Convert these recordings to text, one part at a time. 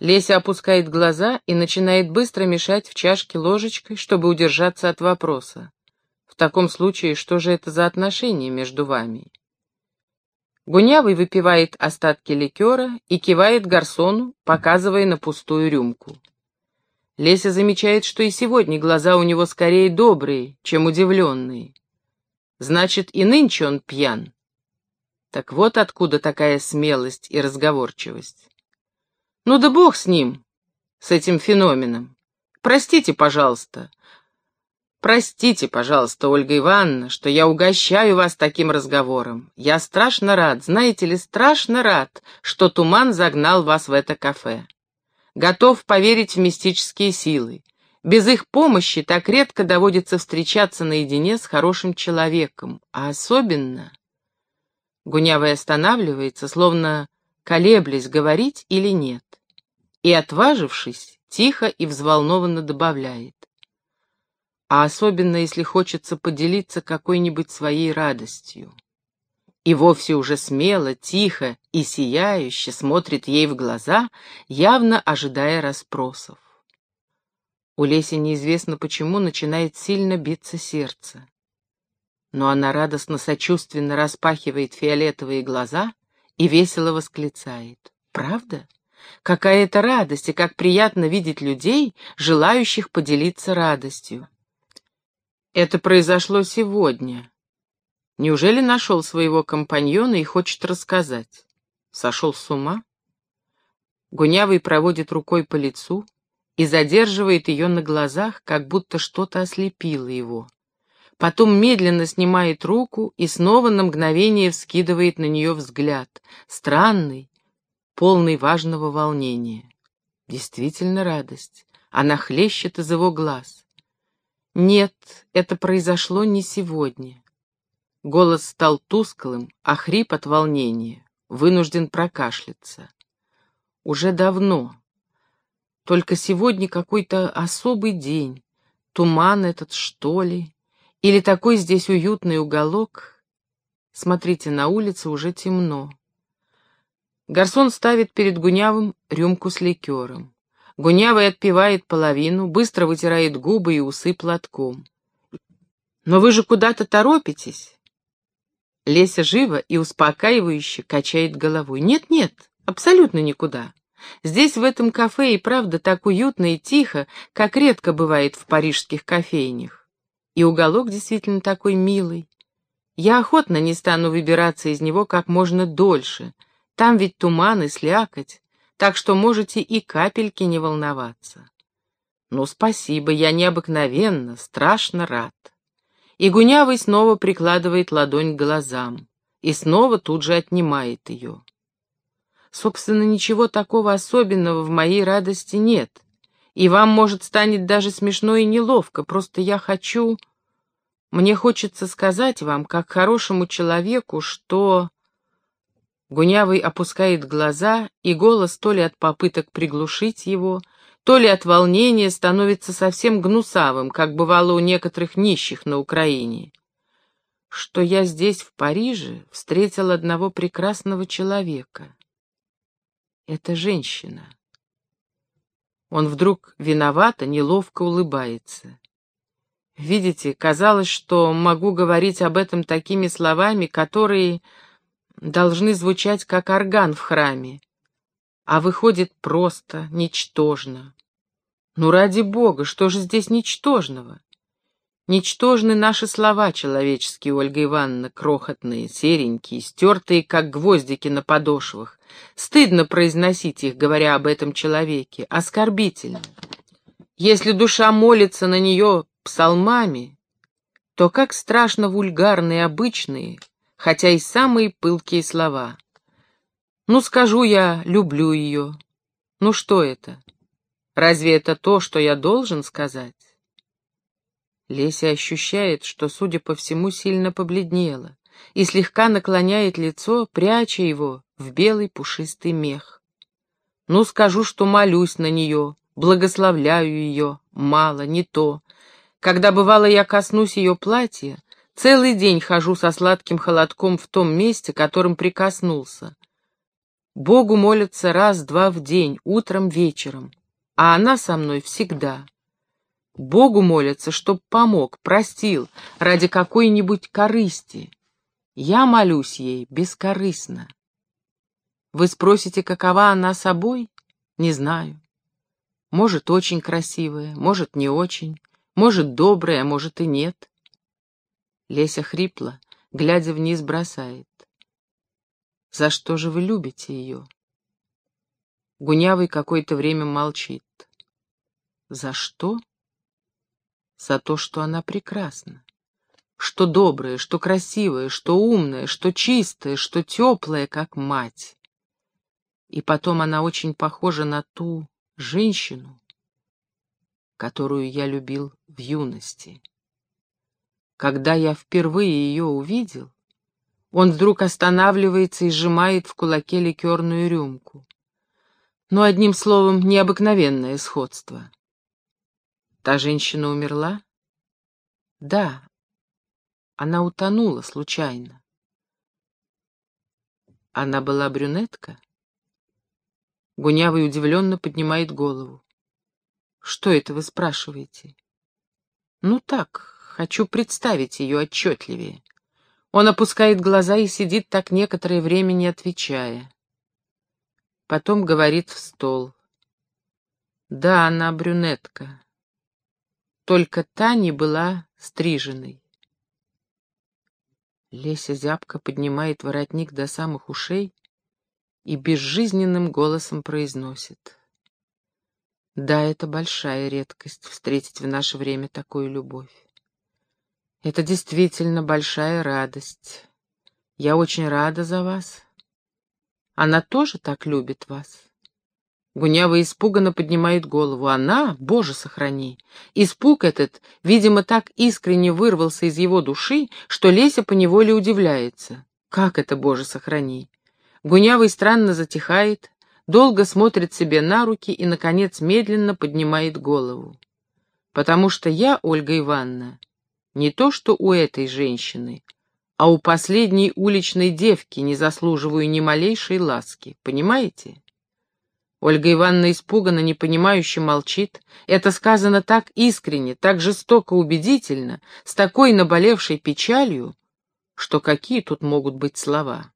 Леся опускает глаза и начинает быстро мешать в чашке ложечкой, чтобы удержаться от вопроса. В таком случае, что же это за отношения между вами? Гунявый выпивает остатки ликера и кивает гарсону, показывая на пустую рюмку. Леся замечает, что и сегодня глаза у него скорее добрые, чем удивленные. Значит, и нынче он пьян. Так вот откуда такая смелость и разговорчивость. Ну да бог с ним, с этим феноменом. Простите, пожалуйста. Простите, пожалуйста, Ольга Ивановна, что я угощаю вас таким разговором. Я страшно рад, знаете ли, страшно рад, что туман загнал вас в это кафе. Готов поверить в мистические силы. Без их помощи так редко доводится встречаться наедине с хорошим человеком, а особенно... Гунявый останавливается, словно колеблясь, говорить или нет. И, отважившись, тихо и взволнованно добавляет. А особенно, если хочется поделиться какой-нибудь своей радостью. И вовсе уже смело, тихо и сияюще смотрит ей в глаза, явно ожидая расспросов. У Леси неизвестно почему начинает сильно биться сердце но она радостно-сочувственно распахивает фиолетовые глаза и весело восклицает. «Правда? Какая это радость, и как приятно видеть людей, желающих поделиться радостью!» «Это произошло сегодня. Неужели нашел своего компаньона и хочет рассказать? Сошел с ума?» Гунявый проводит рукой по лицу и задерживает ее на глазах, как будто что-то ослепило его потом медленно снимает руку и снова на мгновение вскидывает на нее взгляд, странный, полный важного волнения. Действительно радость, она хлещет из его глаз. Нет, это произошло не сегодня. Голос стал тусклым, а хрип от волнения, вынужден прокашляться. Уже давно. Только сегодня какой-то особый день, туман этот, что ли, или такой здесь уютный уголок. Смотрите, на улице уже темно. Гарсон ставит перед Гунявым рюмку с ликером. Гунявый отпивает половину, быстро вытирает губы и усы платком. «Но вы же куда-то торопитесь?» Леся живо и успокаивающе качает головой. «Нет-нет, абсолютно никуда. Здесь, в этом кафе, и правда так уютно и тихо, как редко бывает в парижских кофейнях. И уголок действительно такой милый. Я охотно не стану выбираться из него как можно дольше. Там ведь туман и слякоть, так что можете и капельки не волноваться. Ну, спасибо, я необыкновенно, страшно рад. И Гунявый снова прикладывает ладонь к глазам и снова тут же отнимает ее. Собственно, ничего такого особенного в моей радости нет, и вам, может, станет даже смешно и неловко, просто я хочу... Мне хочется сказать вам, как хорошему человеку, что...» Гунявый опускает глаза, и голос то ли от попыток приглушить его, то ли от волнения становится совсем гнусавым, как бывало у некоторых нищих на Украине. Что я здесь, в Париже, встретил одного прекрасного человека. Это женщина. Он вдруг виновато, неловко улыбается. Видите, казалось, что могу говорить об этом такими словами, которые должны звучать как орган в храме, а выходит просто, ничтожно. Ну, ради бога, что же здесь ничтожного? Ничтожны наши слова человеческие, Ольга Ивановна, крохотные, серенькие, стертые, как гвоздики на подошвах. Стыдно произносить их, говоря об этом человеке, оскорбительно. Если душа молится на нее псалмами, то как страшно вульгарные обычные, хотя и самые пылкие слова. Ну, скажу я, люблю ее. Ну, что это? Разве это то, что я должен сказать? Леся ощущает, что, судя по всему, сильно побледнела и слегка наклоняет лицо, пряча его в белый пушистый мех. Ну, скажу, что молюсь на нее, благословляю ее, мало, не то, когда, бывало, я коснусь ее платья, целый день хожу со сладким холодком в том месте, которым прикоснулся. Богу молятся раз-два в день, утром, вечером, а она со мной всегда. Богу молятся, чтоб помог, простил, ради какой-нибудь корысти. Я молюсь ей бескорыстно. Вы спросите, какова она собой? Не знаю. Может, очень красивая, может, не очень, может, добрая, может и нет. Леся хрипла, глядя вниз, бросает. За что же вы любите ее? Гунявый какое-то время молчит. За что? За то, что она прекрасна. Что добрая, что красивая, что умная, что чистая, что теплая, как мать. И потом она очень похожа на ту женщину, которую я любил в юности. Когда я впервые ее увидел, он вдруг останавливается и сжимает в кулаке ликерную рюмку. Но, одним словом, необыкновенное сходство. Та женщина умерла? Да, она утонула случайно. Она была брюнетка? Гунявый удивленно поднимает голову. Что это вы спрашиваете? Ну так, хочу представить ее отчетливее. Он опускает глаза и сидит так некоторое время, не отвечая. Потом говорит в стол. Да, она брюнетка только та не была стриженной. Леся зябко поднимает воротник до самых ушей и безжизненным голосом произносит. Да, это большая редкость встретить в наше время такую любовь. Это действительно большая радость. Я очень рада за вас. Она тоже так любит вас. Гунява испуганно поднимает голову. Она, боже сохрани! Испуг этот, видимо, так искренне вырвался из его души, что Леся поневоле удивляется. Как это, боже сохрани? Гунявый странно затихает, долго смотрит себе на руки и, наконец, медленно поднимает голову. Потому что я, Ольга Ивановна, не то что у этой женщины, а у последней уличной девки не заслуживаю ни малейшей ласки, понимаете? Ольга Ивановна испуганно, непонимающе молчит. Это сказано так искренне, так жестоко убедительно, с такой наболевшей печалью, что какие тут могут быть слова.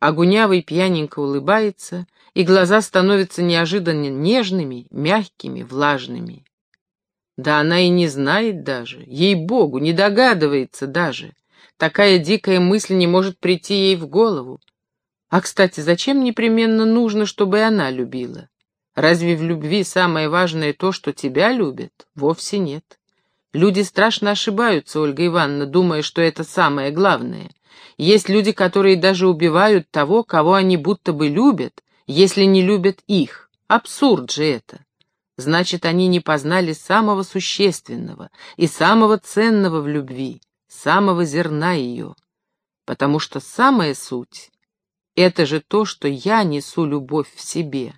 Огунявый пьяненько улыбается, и глаза становятся неожиданно нежными, мягкими, влажными. Да она и не знает даже, ей-богу, не догадывается даже. Такая дикая мысль не может прийти ей в голову. А, кстати, зачем непременно нужно, чтобы она любила? Разве в любви самое важное то, что тебя любят? Вовсе нет. Люди страшно ошибаются, Ольга Ивановна, думая, что это самое главное. Есть люди, которые даже убивают того, кого они будто бы любят, если не любят их. Абсурд же это. Значит, они не познали самого существенного и самого ценного в любви, самого зерна ее. Потому что самая суть это же то, что я несу любовь в себе.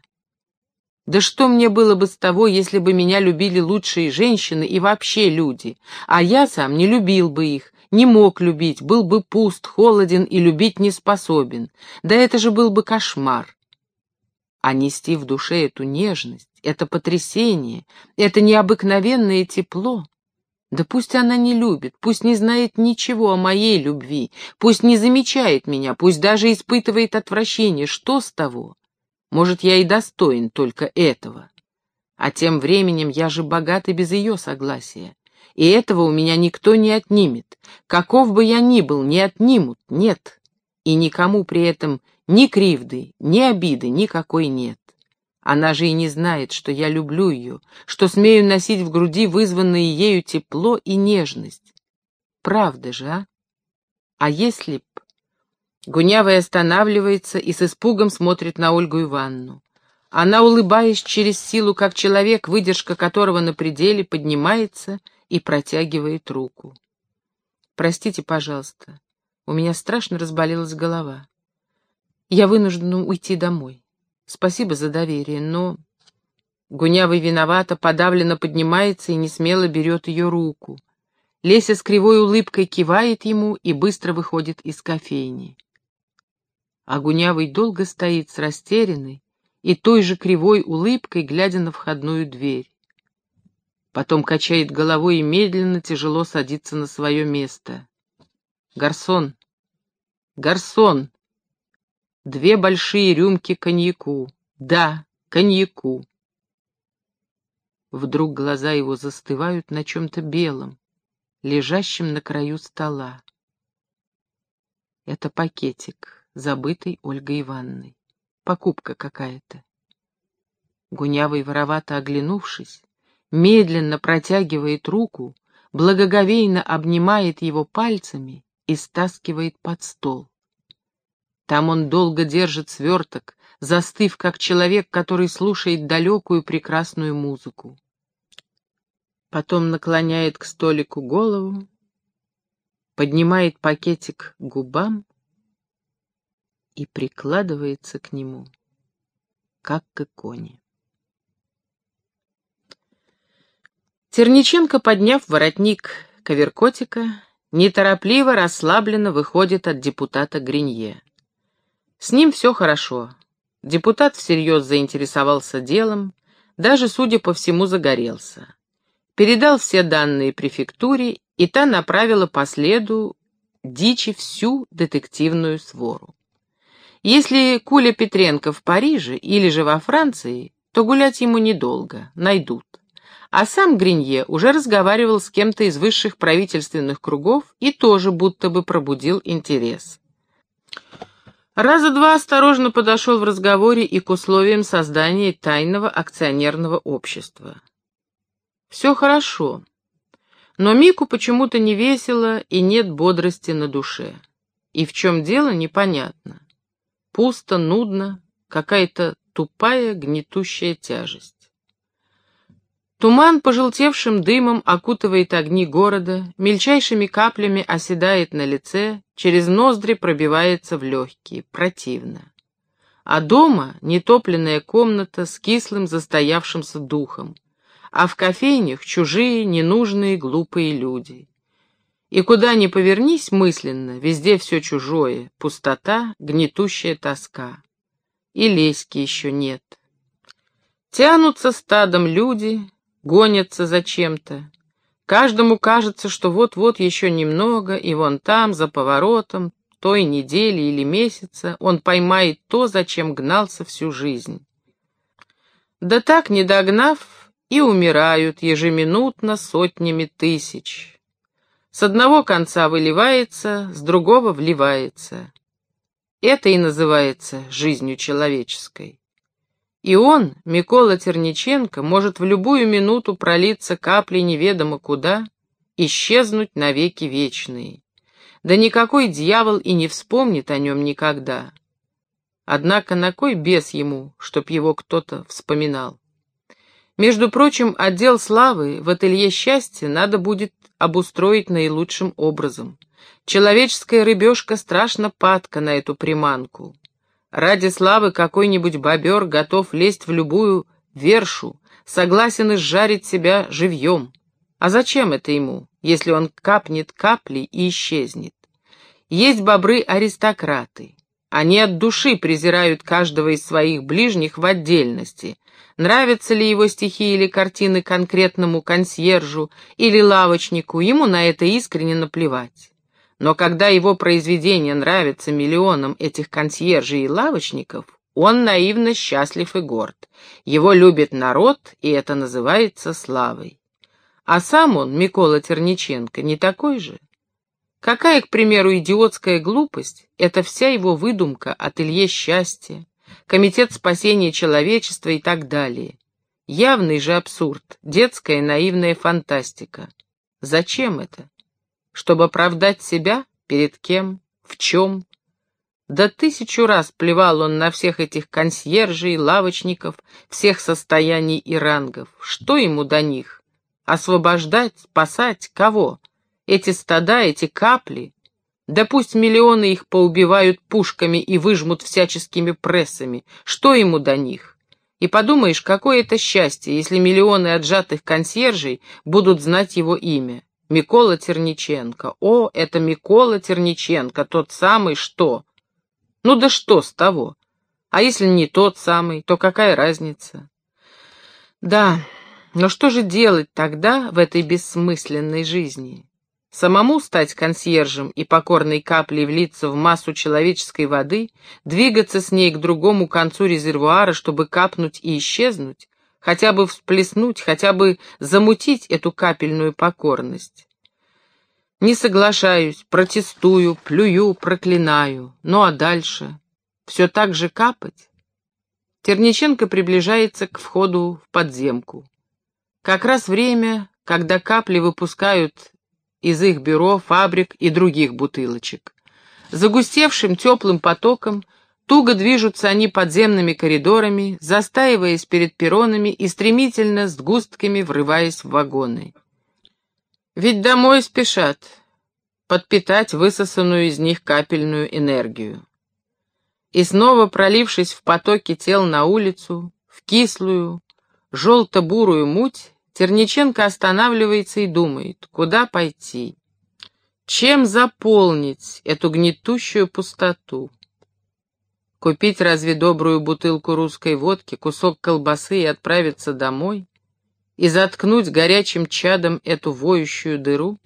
Да что мне было бы с того, если бы меня любили лучшие женщины и вообще люди, а я сам не любил бы их, не мог любить, был бы пуст, холоден и любить не способен. Да это же был бы кошмар. А нести в душе эту нежность, это потрясение, это необыкновенное тепло, да пусть она не любит, пусть не знает ничего о моей любви, пусть не замечает меня, пусть даже испытывает отвращение. Что с того? Может, я и достоин только этого. А тем временем я же богат и без ее согласия. И этого у меня никто не отнимет. Каков бы я ни был, не отнимут, нет. И никому при этом ни кривды, ни обиды никакой нет. Она же и не знает, что я люблю ее, что смею носить в груди вызванное ею тепло и нежность. Правда же, а? А если б... Гунявый останавливается и с испугом смотрит на Ольгу Ивановну. Она, улыбаясь через силу, как человек, выдержка которого на пределе, поднимается и протягивает руку. «Простите, пожалуйста, у меня страшно разболелась голова. Я вынуждена уйти домой». Спасибо за доверие, но...» Гунявый виновато, подавленно поднимается и несмело берет ее руку. Леся с кривой улыбкой кивает ему и быстро выходит из кофейни. А Гунявый долго стоит с растерянной и той же кривой улыбкой, глядя на входную дверь. Потом качает головой и медленно, тяжело садится на свое место. «Гарсон! Гарсон!» Две большие рюмки коньяку. Да, коньяку. Вдруг глаза его застывают на чем-то белом, лежащем на краю стола. Это пакетик, забытый Ольгой Ивановной. Покупка какая-то. Гунявый, воровато оглянувшись, медленно протягивает руку, благоговейно обнимает его пальцами и стаскивает под стол. Там он долго держит сверток, застыв, как человек, который слушает далекую прекрасную музыку. Потом наклоняет к столику голову, поднимает пакетик к губам и прикладывается к нему, как к иконе. Терниченко, подняв воротник коверкотика, неторопливо, расслабленно выходит от депутата Гринье. С ним все хорошо. Депутат всерьез заинтересовался делом, даже, судя по всему, загорелся. Передал все данные префектуре, и та направила по следу дичи всю детективную свору. Если Куля Петренко в Париже или же во Франции, то гулять ему недолго, найдут. А сам Гринье уже разговаривал с кем-то из высших правительственных кругов и тоже будто бы пробудил интерес. Раза два осторожно подошел в разговоре и к условиям создания тайного акционерного общества. Все хорошо, но Мику почему-то не весело и нет бодрости на душе. И в чем дело, непонятно. Пусто, нудно, какая-то тупая гнетущая тяжесть. Туман пожелтевшим дымом окутывает огни города, мельчайшими каплями оседает на лице, через ноздри пробивается в легкие, противно. А дома нетопленная комната с кислым застоявшимся духом, а в кофейнях чужие, ненужные, глупые люди. И куда ни повернись мысленно, везде все чужое, пустота, гнетущая тоска. И леськи еще нет. Тянутся стадом люди, гонятся за чем-то. Каждому кажется, что вот-вот еще немного, и вон там, за поворотом, той недели или месяца, он поймает то, зачем гнался всю жизнь. Да так, не догнав, и умирают ежеминутно сотнями тысяч. С одного конца выливается, с другого вливается. Это и называется жизнью человеческой. И он, Микола Терниченко, может в любую минуту пролиться каплей неведомо куда, исчезнуть навеки вечные. Да никакой дьявол и не вспомнит о нем никогда. Однако на кой бес ему, чтоб его кто-то вспоминал? Между прочим, отдел славы в ателье счастья надо будет обустроить наилучшим образом. Человеческая рыбешка страшно падка на эту приманку. Ради славы какой-нибудь бобер готов лезть в любую вершу, согласен изжарить себя живьем. А зачем это ему, если он капнет капли и исчезнет? Есть бобры-аристократы. Они от души презирают каждого из своих ближних в отдельности. Нравятся ли его стихи или картины конкретному консьержу или лавочнику, ему на это искренне наплевать. Но когда его произведение нравится миллионам этих консьержей и лавочников, он наивно счастлив и горд. Его любит народ, и это называется славой. А сам он, Микола Терниченко, не такой же. Какая, к примеру, идиотская глупость — это вся его выдумка, ателье счастья, комитет спасения человечества и так далее. Явный же абсурд, детская наивная фантастика. Зачем это? Чтобы оправдать себя? Перед кем? В чем? Да тысячу раз плевал он на всех этих консьержей, лавочников, всех состояний и рангов. Что ему до них? Освобождать, спасать кого? Эти стада, эти капли? Да пусть миллионы их поубивают пушками и выжмут всяческими прессами. Что ему до них? И подумаешь, какое это счастье, если миллионы отжатых консьержей будут знать его имя. Микола Терниченко. О, это Микола Терниченко, тот самый что? Ну да что с того? А если не тот самый, то какая разница? Да, но что же делать тогда в этой бессмысленной жизни? Самому стать консьержем и покорной каплей влиться в массу человеческой воды, двигаться с ней к другому концу резервуара, чтобы капнуть и исчезнуть, хотя бы всплеснуть, хотя бы замутить эту капельную покорность. Не соглашаюсь, протестую, плюю, проклинаю. Ну а дальше? Все так же капать? Терниченко приближается к входу в подземку. Как раз время, когда капли выпускают из их бюро, фабрик и других бутылочек. Загустевшим теплым потоком туго движутся они подземными коридорами, застаиваясь перед перронами и стремительно с густками врываясь в вагоны. Ведь домой спешат подпитать высосанную из них капельную энергию. И снова пролившись в потоке тел на улицу, в кислую, желто-бурую муть, Терниченко останавливается и думает, куда пойти, чем заполнить эту гнетущую пустоту. Купить разве добрую бутылку русской водки, кусок колбасы и отправиться домой? И заткнуть горячим чадом эту воющую дыру?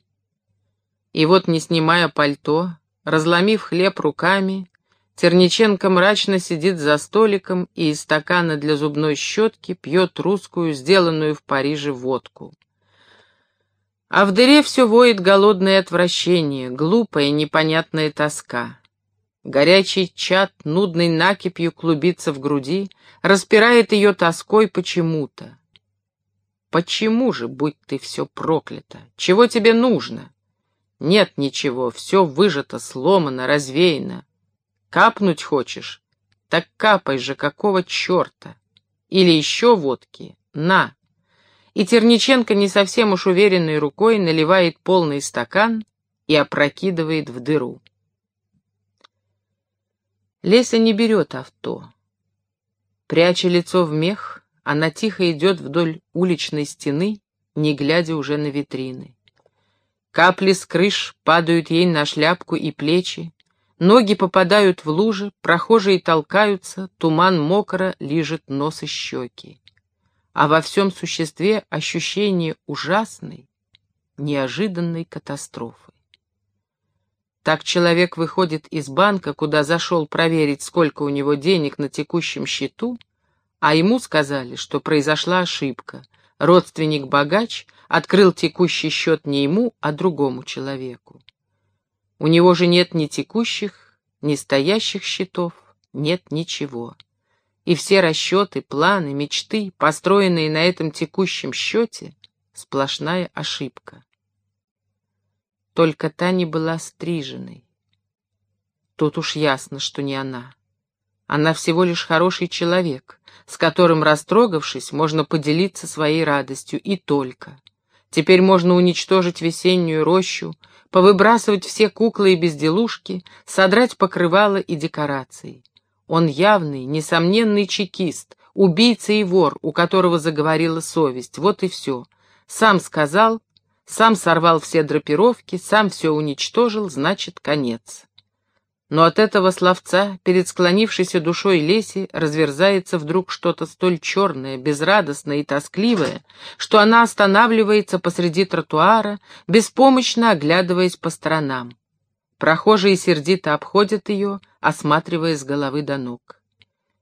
И вот, не снимая пальто, разломив хлеб руками, Терниченко мрачно сидит за столиком и из стакана для зубной щетки пьет русскую, сделанную в Париже, водку. А в дыре все воет голодное отвращение, глупая непонятная тоска. Горячий чад, нудной накипью клубится в груди, распирает ее тоской почему-то. Почему же, будь ты все проклято? Чего тебе нужно? Нет ничего, все выжато, сломано, развеяно. Капнуть хочешь? Так капай же, какого черта? Или еще водки? На!» И Терниченко не совсем уж уверенной рукой наливает полный стакан и опрокидывает в дыру. Леся не берет авто. Пряча лицо в мех, она тихо идет вдоль уличной стены, не глядя уже на витрины. Капли с крыш падают ей на шляпку и плечи, Ноги попадают в лужи, прохожие толкаются, туман мокро лижет нос и щеки. А во всем существе ощущение ужасной, неожиданной катастрофы. Так человек выходит из банка, куда зашел проверить, сколько у него денег на текущем счету, а ему сказали, что произошла ошибка. Родственник-богач открыл текущий счет не ему, а другому человеку. У него же нет ни текущих, ни стоящих счетов, нет ничего. И все расчеты, планы, мечты, построенные на этом текущем счете, сплошная ошибка. Только та не была стриженной. Тут уж ясно, что не она. Она всего лишь хороший человек, с которым, растрогавшись, можно поделиться своей радостью, и только. Теперь можно уничтожить весеннюю рощу, повыбрасывать все куклы и безделушки, содрать покрывало и декорации. Он явный, несомненный чекист, убийца и вор, у которого заговорила совесть. Вот и все. Сам сказал, сам сорвал все драпировки, сам все уничтожил, значит, конец. Но от этого словца перед склонившейся душой Леси разверзается вдруг что-то столь черное, безрадостное и тоскливое, что она останавливается посреди тротуара, беспомощно оглядываясь по сторонам. Прохожие сердито обходят ее, осматривая с головы до ног.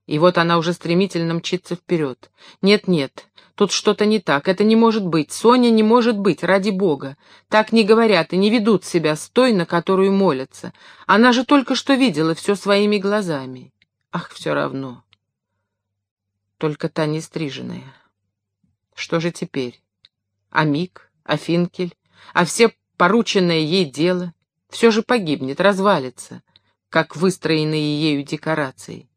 И вот она уже стремительно мчится вперед. Нет-нет, Тут что-то не так, это не может быть, Соня не может быть, ради бога. Так не говорят и не ведут себя с той, на которую молятся. Она же только что видела все своими глазами. Ах, все равно. Только та не стриженная. Что же теперь? А Мик, а Финкель, а все порученное ей дело? Все же погибнет, развалится, как выстроенные ею декорации.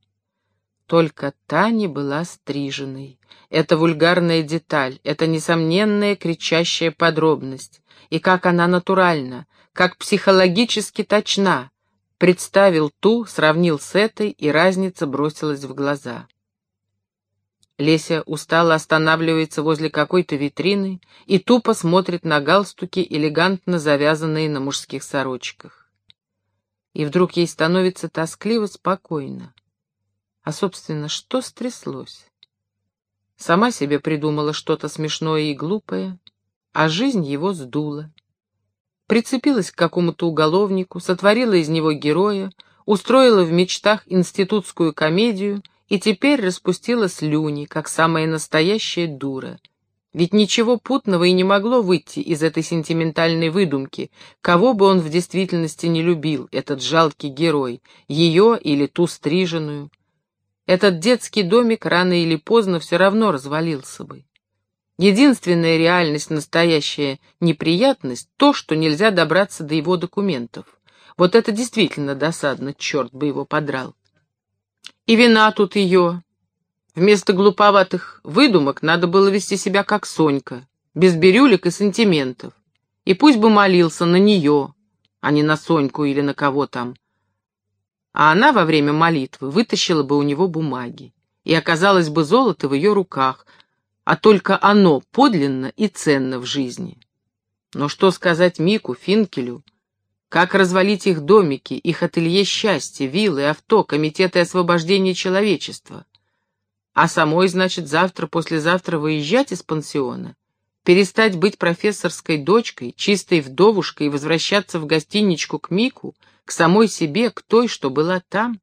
Только та не была стриженной. Это вульгарная деталь, это несомненная кричащая подробность. И как она натуральна, как психологически точна. Представил ту, сравнил с этой, и разница бросилась в глаза. Леся устало останавливается возле какой-то витрины и тупо смотрит на галстуки, элегантно завязанные на мужских сорочках. и вдруг ей становится тоскливо спокойно. А, собственно, что стряслось? Сама себе придумала что-то смешное и глупое, а жизнь его сдула. Прицепилась к какому-то уголовнику, сотворила из него героя, устроила в мечтах институтскую комедию и теперь распустила слюни, как самая настоящая дура. Ведь ничего путного и не могло выйти из этой сентиментальной выдумки, кого бы он в действительности не любил, этот жалкий герой, ее или ту стриженную. Этот детский домик рано или поздно все равно развалился бы. Единственная реальность, настоящая неприятность — то, что нельзя добраться до его документов. Вот это действительно досадно, черт бы его подрал. И вина тут ее. Вместо глуповатых выдумок надо было вести себя как Сонька, без бирюлек и сантиментов. И пусть бы молился на нее, а не на Соньку или на кого там. А она во время молитвы вытащила бы у него бумаги, и оказалось бы золото в ее руках, а только оно подлинно и ценно в жизни. Но что сказать Мику, Финкелю, как развалить их домики, их ателье счастья, виллы, авто, комитеты освобождения человечества? А самой, значит, завтра-послезавтра выезжать из пансиона? Перестать быть профессорской дочкой, чистой вдовушкой и возвращаться в гостиничку к Мику, к самой себе, к той, что была там?